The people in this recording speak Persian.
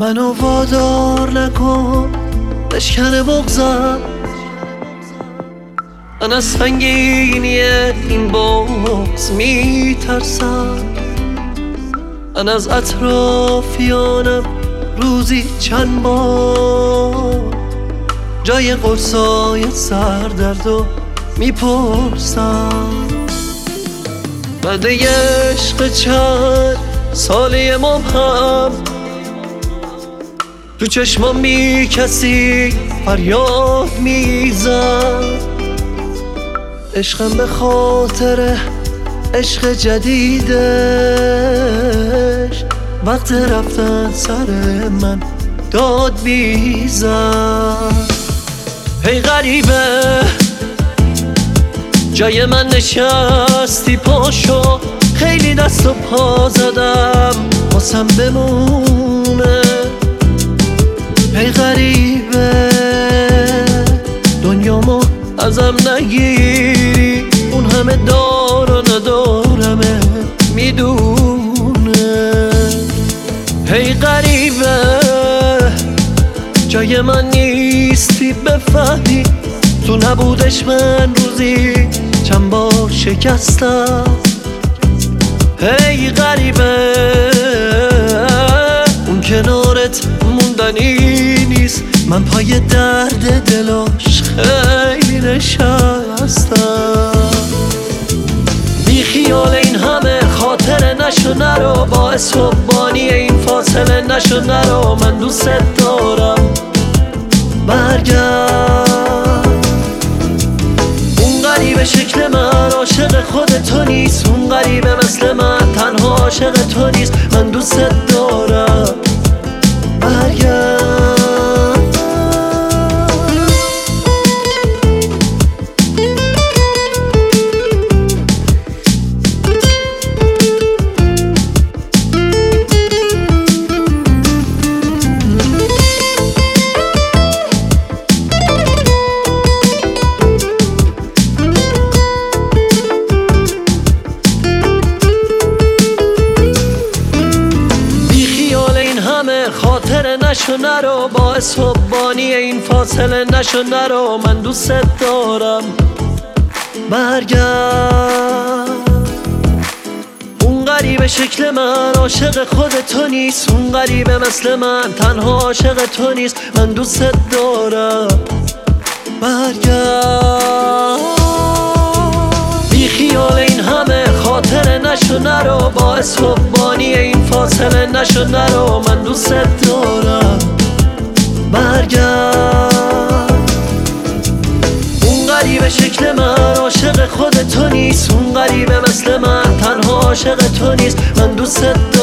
منو وادار نکن بشکن بغزم من از سنگینی این بغز میترسم. من از اطرافیانم روزی چند بار. جای قرصای سردرد و می‌پرسم. بعد عشق چند سالی مبهم تو چشمام می کسی فریاد می‌زد. عشقم به خاطر عشق جدیدش. وقت رفتن سر من داد می‌زد. هی غریبه جای من نشستی پاشو. خیلی دست و پا زدم واسم بمونه. غریبه. دنیامو ازم نگیری اون همه دار و ندارمه می‌دونه. هی غریبه جای من نیستی بفهمی. تو نبودش من روزی چند بار شکستم. هی غریبه اون کنارت موندنی. من پای درد دلاش خیلی نشستم بی خیال این همه خاطر نشو نرو باعث بانی این فاصله نشو نرو من دوست دارم. برگرد. اون غریب شکل من عاشق خود تو نیست. اون غریبه مثل من تنها عاشق تو نیست. من دوست دارم. نشو نرو باعث بانی این فاصله نشو نرو من دوست دارم. برگرد. اون غریب شکل من عاشق خود تو نیست. اون غریبه مثل من تنها عاشق تو نیست. من دوست دارم. برگرد. نشو نرو باعث بانی این فاصله نشو نرو من دوست دارم. برگرد. اون غریب شکل من عاشق خود تو نیست. اون غریبه مثل من تنها عاشق تو نیست. من دوست دارم